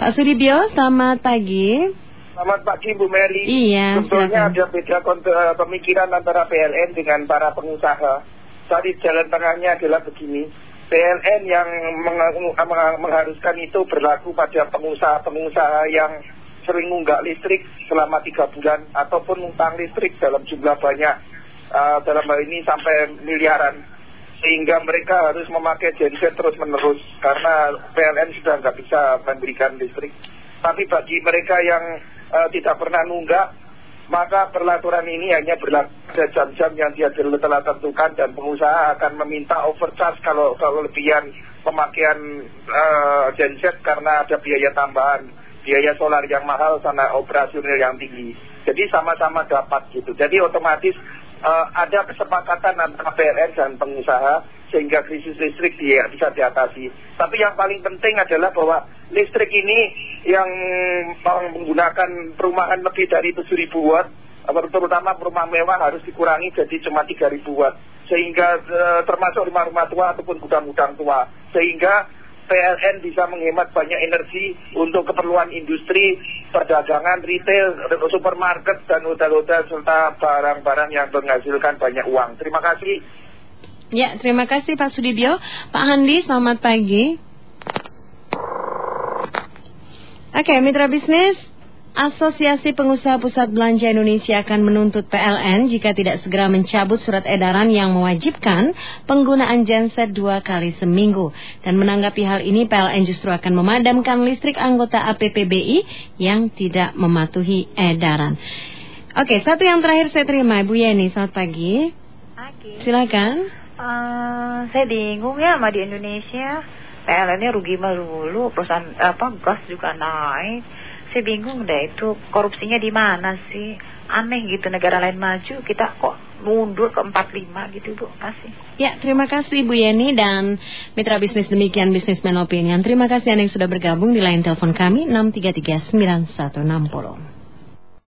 Pak Sudibyo, selamat pagi. Selamat pagi Bu Meli. Iya, Sebetulnya ada beda eh, pemikiran antara PLN dengan para pengusaha. Tadi jalan tengahnya adalah begini. PLN yang meng- meng- mengharuskan itu berlaku pada pengusaha-pengusaha yang sering nunggak listrik selama tiga bulan ataupun ngutang listrik dalam jumlah banyak eh, dalam hal ini sampai miliaran sehingga mereka harus memakai genset terus menerus karena PLN sudah nggak bisa memberikan listrik. Tapi bagi mereka yang eh, tidak pernah nunggak, maka peraturan ini hanya berlaku pada jam-jam yang dia telah tentukan dan pengusaha akan meminta overcharge kalau kalau lebihan pemakaian eh, genset karena ada biaya tambahan, biaya solar yang mahal sama operasional yang tinggi. Jadi sama-sama dapat gitu. Jadi otomatis eh, ada kesepakatan antara PLN dan pengusaha sehingga krisis listrik dia bisa diatasi. Tapi yang paling penting adalah bahwa listrik ini yang menggunakan perumahan lebih dari 7.000 watt, eh, terutama rumah mewah harus dikurangi jadi cuma 3.000 watt. Sehingga eh, termasuk rumah-rumah tua ataupun gudang-gudang tua. Sehingga PLN bisa menghemat banyak energi untuk keperluan industri, perdagangan, retail, supermarket, dan hotel-hotel serta barang-barang yang menghasilkan banyak uang. Terima kasih. Ya, terima kasih Pak Sudibyo. Pak Handi, selamat pagi. Oke, mitra bisnis. Asosiasi Pengusaha Pusat Belanja Indonesia akan menuntut PLN jika tidak segera mencabut surat edaran yang mewajibkan penggunaan genset dua kali seminggu. Dan menanggapi hal ini, PLN justru akan memadamkan listrik anggota APPBI yang tidak mematuhi edaran. Oke, satu yang terakhir saya terima, Ibu Yeni. Selamat pagi. Pagi. Silakan. Eh, saya bingung ya sama di Indonesia. PLN-nya rugi melulu, perusahaan apa gas juga naik. Saya bingung deh itu korupsinya di mana sih? Aneh gitu negara lain maju kita kok mundur ke 45 gitu Bu. Kasih. Ya, terima kasih Bu Yeni dan mitra bisnis demikian Businessman Opinion. Terima kasih Anda yang sudah bergabung di line telepon kami 6339160.